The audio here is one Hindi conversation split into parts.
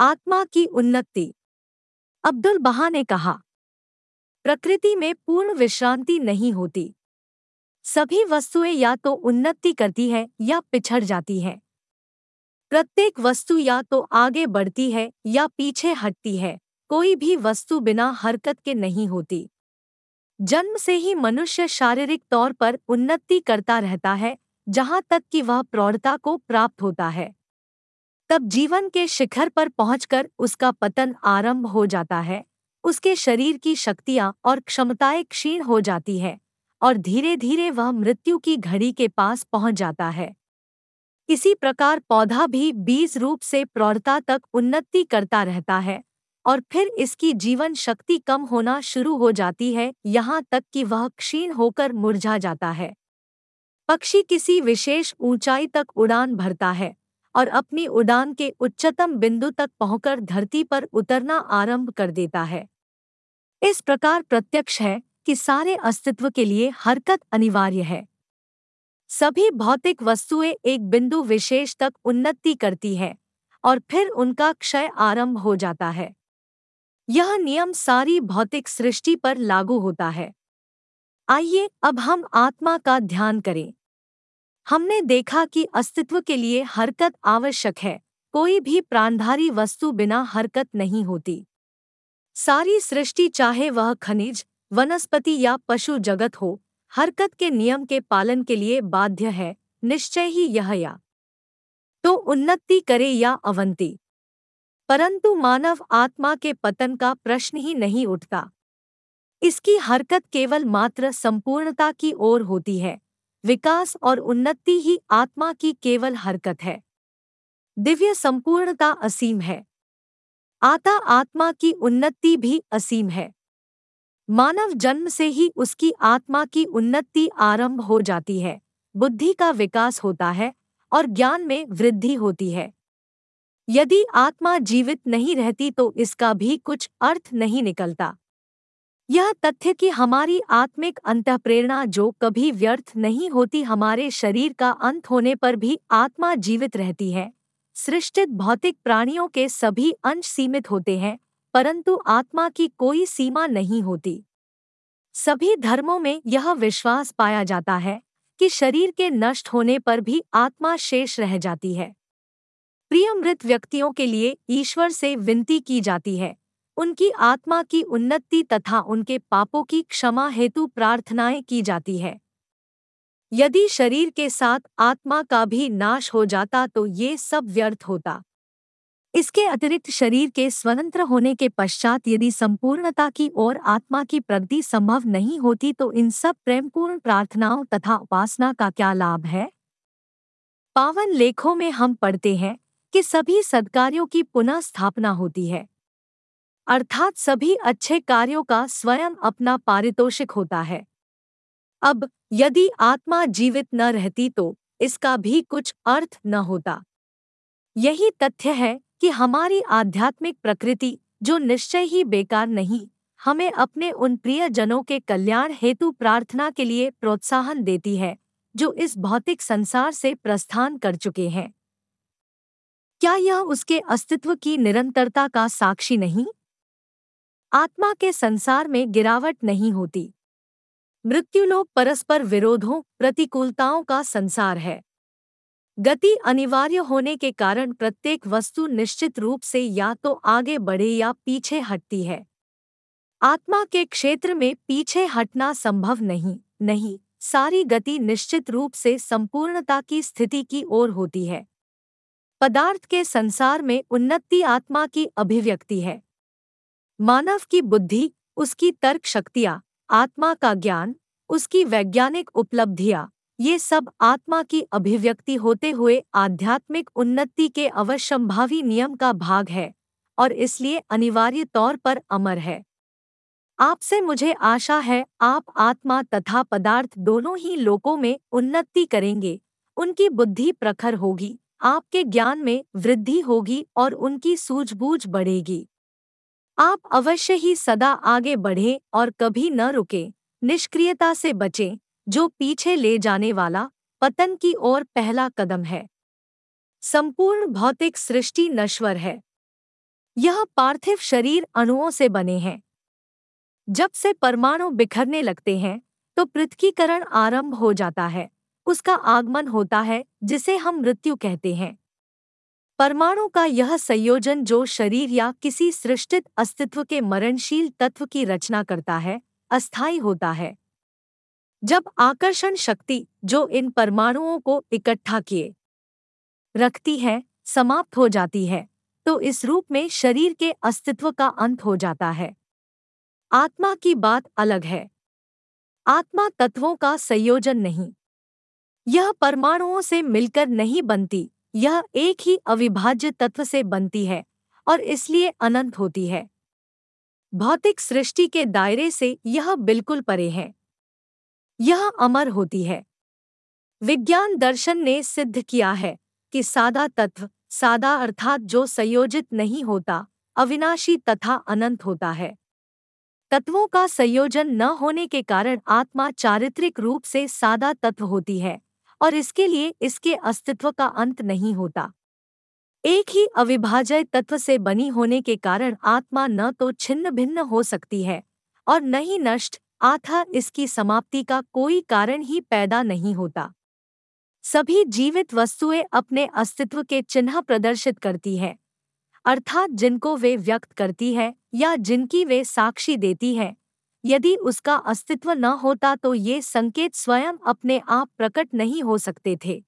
आत्मा की उन्नति। अब्दुल बहा ने कहा, प्रकृति में पूर्ण विश्रांति नहीं होती। सभी वस्तुएँ या तो उन्नति करती है या पिछड़ जाती है। प्रत्येक वस्तु या तो आगे बढ़ती है या पीछे हटती है। कोई भी वस्तु बिना हरकत के नहीं होती। जन्म से ही मनुष्य शारीरिक तौर पर उन्नति करता रहता है, जहाँ तक कि वह प्रौढ़ता को प्राप्त होता है। तब जीवन के शिखर पर पहुंचकर उसका पतन आरंभ हो जाता है। उसके शरीर की शक्तियाँ और क्षमताएँ क्षीण हो जाती है और धीरे धीरे वह मृत्यु की घड़ी के पास पहुँच जाता है। इसी प्रकार पौधा भी बीज रूप से प्रौढ़ता तक उन्नति करता रहता है और फिर इसकी जीवन शक्ति कम होना शुरू हो जाती है, यहाँ तक कि वह क्षीण होकर मुरझा जाता है। पक्षी किसी विशेष ऊंचाई तक उड़ान भरता है। और अपनी उड़ान के उच्चतम बिंदु तक पहुंचकर धरती पर उतरना आरंभ कर देता है। इस प्रकार प्रत्यक्ष है कि सारे अस्तित्व के लिए हरकत अनिवार्य है। सभी भौतिक वस्तुएँ एक बिंदु विशेष तक उन्नति करती है और फिर उनका क्षय आरंभ हो जाता है। यह नियम सारी भौतिक सृष्टि पर लागू होता है। आइए अब हम आत्मा का ध्यान करें। हमने देखा कि अस्तित्व के लिए हरकत आवश्यक है, कोई भी प्राणधारी वस्तु बिना हरकत नहीं होती। सारी सृष्टि चाहे वह खनिज, वनस्पति या पशु जगत हो, हरकत के नियम के पालन के लिए बाध्य है, निश्चय ही यह या। तो उन्नति करे या अवंती परंतु मानव आत्मा के पतन का प्रश्न ही नहीं उठता। इसकी हरकत केवल मात्र संपूर्णता की ओर होती है। विकास और उन्नति ही आत्मा की केवल हरकत है। दिव्य संपूर्णता असीम है। आता आत्मा की उन्नति भी असीम है। मानव जन्म से ही उसकी आत्मा की उन्नति आरंभ हो जाती है। बुद्धि का विकास होता है और ज्ञान में वृद्धि होती है। यदि आत्मा जीवित नहीं रहती तो इसका भी कुछ अर्थ नहीं निकलता। यह तथ्य कि हमारी आत्मिक अंतःप्रेरणा जो कभी व्यर्थ नहीं होती हमारे शरीर का अंत होने पर भी आत्मा जीवित रहती है। सृष्टित भौतिक प्राणियों के सभी अंश सीमित होते हैं, परंतु आत्मा की कोई सीमा नहीं होती। सभी धर्मों में यह विश्वास पाया जाता है कि शरीर के नष्ट होने पर भी आत्मा शेष रह जाती है। प्रिय मृत व्यक्तियों के लिए ईश्वर से विनती की जाती है उनकी आत्मा की उन्नति तथा उनके पापों की क्षमा हेतु प्रार्थनाएँ की जाती है। यदि शरीर के साथ आत्मा का भी नाश हो जाता तो ये सब व्यर्थ होता। इसके अतिरिक्त शरीर के स्वतंत्र होने के पश्चात यदि संपूर्णता की ओर आत्मा की प्रगति संभव नहीं होती तो इन सब प्रेमपूर्ण प्रार्थनाओं तथा उपासना का क्या लाभ है? पावन लेखों में हम पढ़ते हैं कि सभी सदकार्यों की पुनः स्थापना होती है। अर्थात सभी अच्छे कार्यों का स्वयं अपना पारितोषिक होता है। अब, यदि आत्मा जीवित न रहती तो इसका भी कुछ अर्थ न होता। यही तथ्य है कि हमारी आध्यात्मिक प्रकृति, जो निश्चय ही बेकार नहीं, हमें अपने उन प्रियजनों के कल्याण हेतु प्रार्थना के लिए प्रोत्साहन देती है, जो इस भौतिक संसार से प्रस्थान कर चुके हैं। क्या यह उसके अस्तित्व की निरंतरता का साक्षी नहीं? आत्मा के संसार में गिरावट नहीं होती। मृत्युलोक परस्पर विरोधों, प्रतिकूलताओं का संसार है। गति अनिवार्य होने के कारण प्रत्येक वस्तु निश्चित रूप से या तो आगे बढ़े या पीछे हटती है। आत्मा के क्षेत्र में पीछे हटना संभव नहीं नहीं, सारी गति निश्चित रूप से संपूर्णता की स्थिति की ओर होती है। पदार्थ के संसार में उन्नति आत्मा की अभिव्यक्ति है। मानव की बुद्धि, उसकी तर्क शक्तियाँ आत्मा का ज्ञान, उसकी वैज्ञानिक उपलब्धियाँ, ये सब आत्मा की अभिव्यक्ति होते हुए आध्यात्मिक उन्नति के अवश्यंभावी नियम का भाग है और इसलिए अनिवार्य तौर पर अमर है। आपसे मुझे आशा है, आप आत्मा तथा पदार्थ दोनों ही लोकों में उन्नति करेंगे, उनकी बुद्धि प्रखर होगी, आपके ज्ञान में वृद्धि होगी और उनकी सूझबूझ बढ़ेगी। आप अवश्य ही सदा आगे बढ़ें और कभी न रुकें। निष्क्रियता से बचें, जो पीछे ले जाने वाला पतन की ओर पहला कदम है। संपूर्ण भौतिक सृष्टि नश्वर है। यह पार्थिव शरीर अणुओं से बने हैं। जब से परमाणु बिखरने लगते हैं तो पृथ्वीकरण आरंभ हो जाता है। उसका आगमन होता है, जिसे हम मृत्यु कहते हैं। परमाणु का यह संयोजन जो शरीर या किसी सृष्टित अस्तित्व के मरणशील तत्व की रचना करता है, अस्थायी होता है। जब आकर्षण शक्ति जो इन परमाणुओं को इकट्ठा किए, रखती है, समाप्त हो जाती है तो इस रूप में शरीर के अस्तित्व का अंत हो जाता है। आत्मा की बात अलग है। आत्मा तत्वों का संयोजन नहीं। यह परमाणुओं से मिलकर नहीं बनती। यह एक ही अविभाज्य तत्व से बनती है और इसलिए अनंत होती है। भौतिक सृष्टि के दायरे से यह बिल्कुल परे है। यह अमर होती है। विज्ञान दर्शन ने सिद्ध किया है कि सादा तत्व, सादा अर्थात जो संयोजित नहीं होता, अविनाशी तथा अनंत होता है। तत्वों का संयोजन न होने के कारण आत्मा चारित्रिक रूप से सादा तत्व होती है। और इसके लिए इसके अस्तित्व का अंत नहीं होता। एक ही अविभाज्य तत्व से बनी होने के कारण आत्मा न तो छिन्न भिन्न हो सकती है और न ही नष्ट, आथा इसकी समाप्ति का कोई कारण ही पैदा नहीं होता। सभी जीवित वस्तुएँ अपने अस्तित्व के चिन्ह प्रदर्शित करती है, अर्थात जिनको वे व्यक्त करती है या जिनकी वे साक्षी देती है। यदि उसका अस्तित्व न होता तो ये संकेत स्वयं अपने आप प्रकट नहीं हो सकते थे।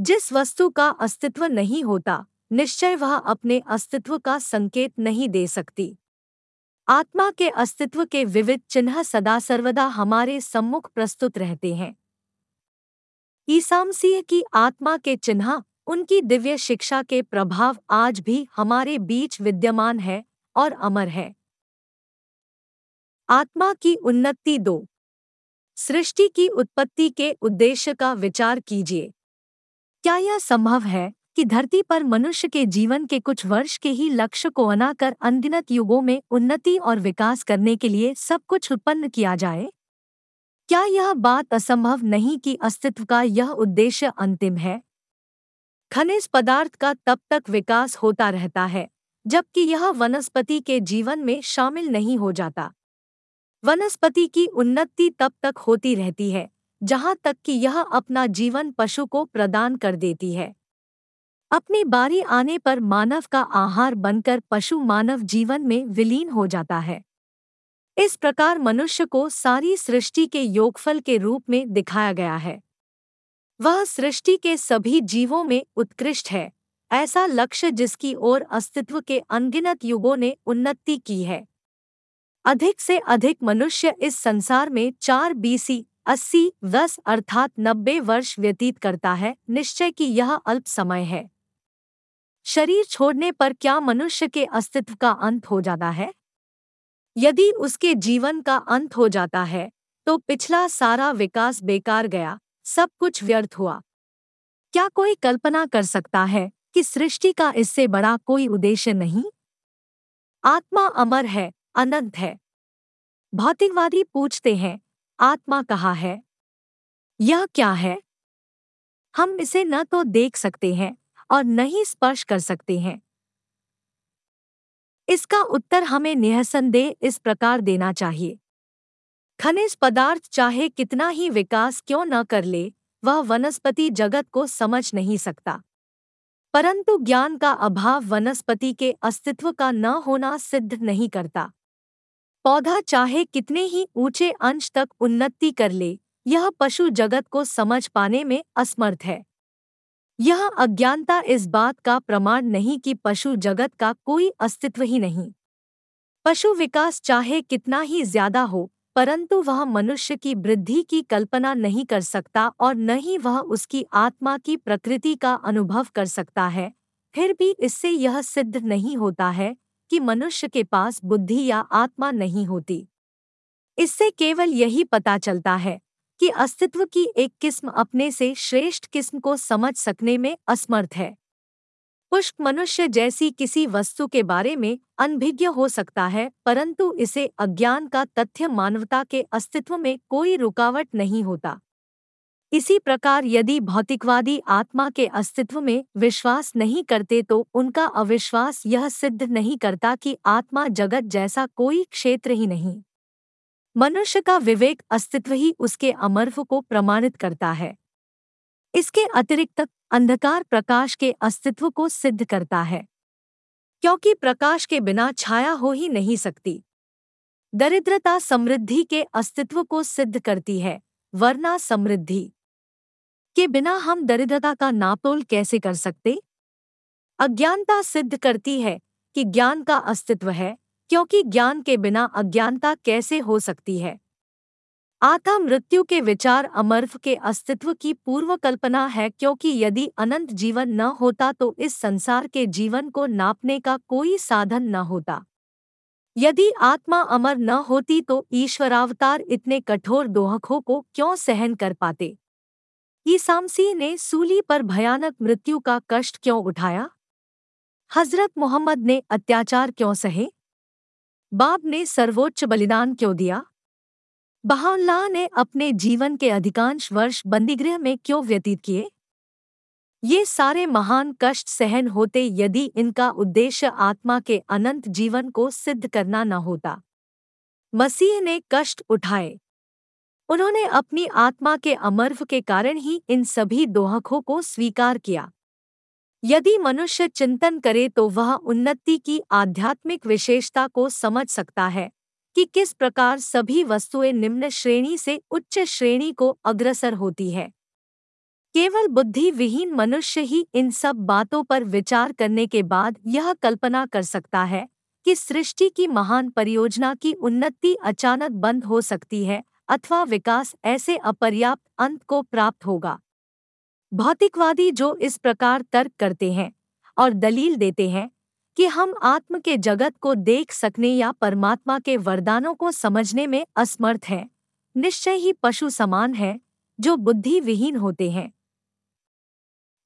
जिस वस्तु का अस्तित्व नहीं होता, निश्चय वह अपने अस्तित्व का संकेत नहीं दे सकती। आत्मा के अस्तित्व के विविध चिन्ह सदा सर्वदा हमारे सम्मुख प्रस्तुत रहते हैं। ईसामसीह की आत्मा के चिन्ह, उनकी दिव्य शिक्षा के प्रभाव आज भी हमारे बीच विद्यमान है और अमर है। आत्मा की उन्नति दो। सृष्टि की उत्पत्ति के उद्देश्य का विचार कीजिए। क्या यह संभव है कि धरती पर मनुष्य के जीवन के कुछ वर्ष के ही लक्ष्य को अनाकर अनगिनत युगों में उन्नति और विकास करने के लिए सब कुछ उत्पन्न किया जाए? क्या यह बात असंभव नहीं कि अस्तित्व का यह उद्देश्य अंतिम है? खनिज पदार्थ का तब तक विकास होता रहता है, जबकि यह वनस्पति के जीवन में शामिल नहीं हो जाता। वनस्पति की उन्नति तब तक होती रहती है, जहाँ तक कि यह अपना जीवन पशु को प्रदान कर देती है। अपनी बारी आने पर मानव का आहार बनकर पशु मानव जीवन में विलीन हो जाता है। इस प्रकार मनुष्य को सारी सृष्टि के योगफल के रूप में दिखाया गया है। वह सृष्टि के सभी जीवों में उत्कृष्ट है, ऐसा लक्ष्य जिसकी ओर अस्तित्व के अनगिनत युगों ने उन्नति की है। अधिक से अधिक मनुष्य इस संसार में चार बीसी, अस्सी, दस अर्थात नब्बे वर्ष व्यतीत करता है, निश्चय कि यह अल्प समय है। शरीर छोड़ने पर क्या मनुष्य के अस्तित्व का अंत हो जाता है? यदि उसके जीवन का अंत हो जाता है तो पिछला सारा विकास बेकार गया, सब कुछ व्यर्थ हुआ। क्या कोई कल्पना कर सकता है कि सृष्टि का इससे बड़ा कोई उद्देश्य नहीं? आत्मा अमर है अनंत है। भौतिकवादी पूछते हैं, आत्मा कहा है? यह क्या है? हम इसे न तो देख सकते हैं और न ही स्पर्श कर सकते हैं। इसका उत्तर हमें निसंदेह इस प्रकार देना चाहिए। खनिज पदार्थ चाहे कितना ही विकास क्यों न कर ले, वह वनस्पति जगत को समझ नहीं सकता। परंतु ज्ञान का अभाव वनस्पति के अस्तित्व का न होना सिद्ध नहीं करता। पौधा चाहे कितने ही ऊँचे अंश तक उन्नति कर ले, यह पशु जगत को समझ पाने में असमर्थ है। यह अज्ञानता इस बात का प्रमाण नहीं कि पशु जगत का कोई अस्तित्व ही नहीं। पशु विकास चाहे कितना ही ज़्यादा हो, परंतु वह मनुष्य की वृद्धि की कल्पना नहीं कर सकता और न ही वह उसकी आत्मा की प्रकृति का अनुभव कर सकता है, फिर भी इससे यह सिद्ध नहीं होता है कि मनुष्य के पास बुद्धि या आत्मा नहीं होती। इससे केवल यही पता चलता है कि अस्तित्व की एक किस्म अपने से श्रेष्ठ किस्म को समझ सकने में असमर्थ है। पुष्प मनुष्य जैसी किसी वस्तु के बारे में अनभिज्ञ हो सकता है, परंतु इसे अज्ञान का तथ्य मानवता के अस्तित्व में कोई रुकावट नहीं होता। इसी प्रकार यदि भौतिकवादी आत्मा के अस्तित्व में विश्वास नहीं करते तो उनका अविश्वास यह सिद्ध नहीं करता कि आत्मा जगत जैसा कोई क्षेत्र ही नहीं। मनुष्य का विवेक अस्तित्व ही उसके अमर्व को प्रमाणित करता है। इसके अतिरिक्त अंधकार प्रकाश के अस्तित्व को सिद्ध करता है। क्योंकि प्रकाश के बिना छाया हो ही नहीं सकती। दरिद्रता समृद्धि के अस्तित्व को सिद्ध करती है। वरना समृद्धि। के बिना हम दरिद्रता का नापोल कैसे कर सकते? अज्ञानता सिद्ध करती है कि ज्ञान का अस्तित्व है, क्योंकि ज्ञान के बिना अज्ञानता कैसे हो सकती है? आत्मा मृत्यु के विचार अमर्फ के अस्तित्व की पूर्व कल्पना है क्योंकि यदि अनंत जीवन न होता तो इस संसार के जीवन को नापने का कोई साधन न होता। यदि आत्मा अमर न होती तो ईश्वरावतार इतने कठोर दोहकों को क्यों सहन कर पाते? ईसामसी ने सूली पर भयानक मृत्यु का कष्ट क्यों उठाया? हज़रत मोहम्मद ने अत्याचार क्यों सहे? बाब ने सर्वोच्च बलिदान क्यों दिया? बहाउल्लाह ने अपने जीवन के अधिकांश वर्ष बंदीगृह में क्यों व्यतीत किए? ये सारे महान कष्ट सहन होते यदि इनका उद्देश्य आत्मा के अनंत जीवन को सिद्ध करना न होता। मसीह ने कष्ट उठाए। उन्होंने अपनी आत्मा के अमर्व के कारण ही इन सभी दोहकों को स्वीकार किया। यदि मनुष्य चिंतन करे तो वह उन्नति की आध्यात्मिक विशेषता को समझ सकता है कि किस प्रकार सभी वस्तुएँ निम्न श्रेणी से उच्च श्रेणी को अग्रसर होती है। केवल बुद्धि विहीन मनुष्य ही इन सब बातों पर विचार करने के बाद यह कल्पना कर सकता है कि सृष्टि की महान परियोजना की उन्नति अचानक बंद हो सकती है अथवा विकास ऐसे अपर्याप्त अंत को प्राप्त होगा। भौतिकवादी जो इस प्रकार तर्क करते हैं और दलील देते हैं कि हम आत्म के जगत को देख सकने या परमात्मा के वरदानों को समझने में असमर्थ हैं, निश्चय ही पशु समान है जो बुद्धि विहीन होते हैं।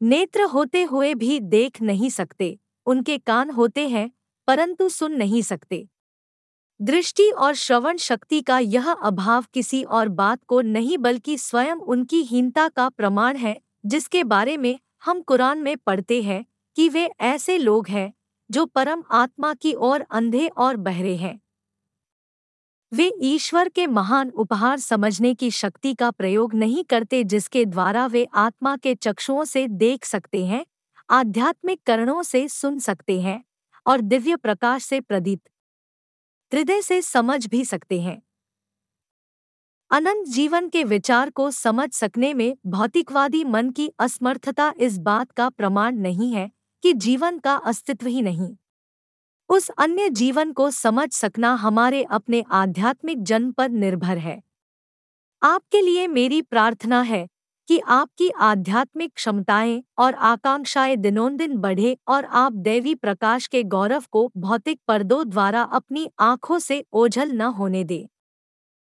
नेत्र होते हुए भी देख नहीं सकते, उनके कान होते हैं, परंतु सुन नहीं सकते। दृष्टि और श्रवण शक्ति का यह अभाव किसी और बात को नहीं बल्कि स्वयं उनकी हीनता का प्रमाण है, जिसके बारे में हम कुरान में पढ़ते हैं कि वे ऐसे लोग हैं, जो परम आत्मा की ओर अंधे और बहरे हैं। वे ईश्वर के महान उपहार समझने की शक्ति का प्रयोग नहीं करते जिसके द्वारा वे आत्मा के चक्षुओं से देख सकते हैं, आध्यात्मिक करणों से सुन सकते हैं और दिव्य प्रकाश से प्रदीप हृदय से समझ भी सकते हैं। अनंत जीवन के विचार को समझ सकने में भौतिकवादी मन की असमर्थता इस बात का प्रमाण नहीं है कि जीवन का अस्तित्व ही नहीं। उस अन्य जीवन को समझ सकना हमारे अपने आध्यात्मिक जन्म पर निर्भर है। आपके लिए मेरी प्रार्थना है कि आपकी आध्यात्मिक क्षमताएँ और आकांक्षाएँ दिनोंदिन बढ़े और आप देवी प्रकाश के गौरव को भौतिक पर्दों द्वारा अपनी आँखों से ओझल न होने दें।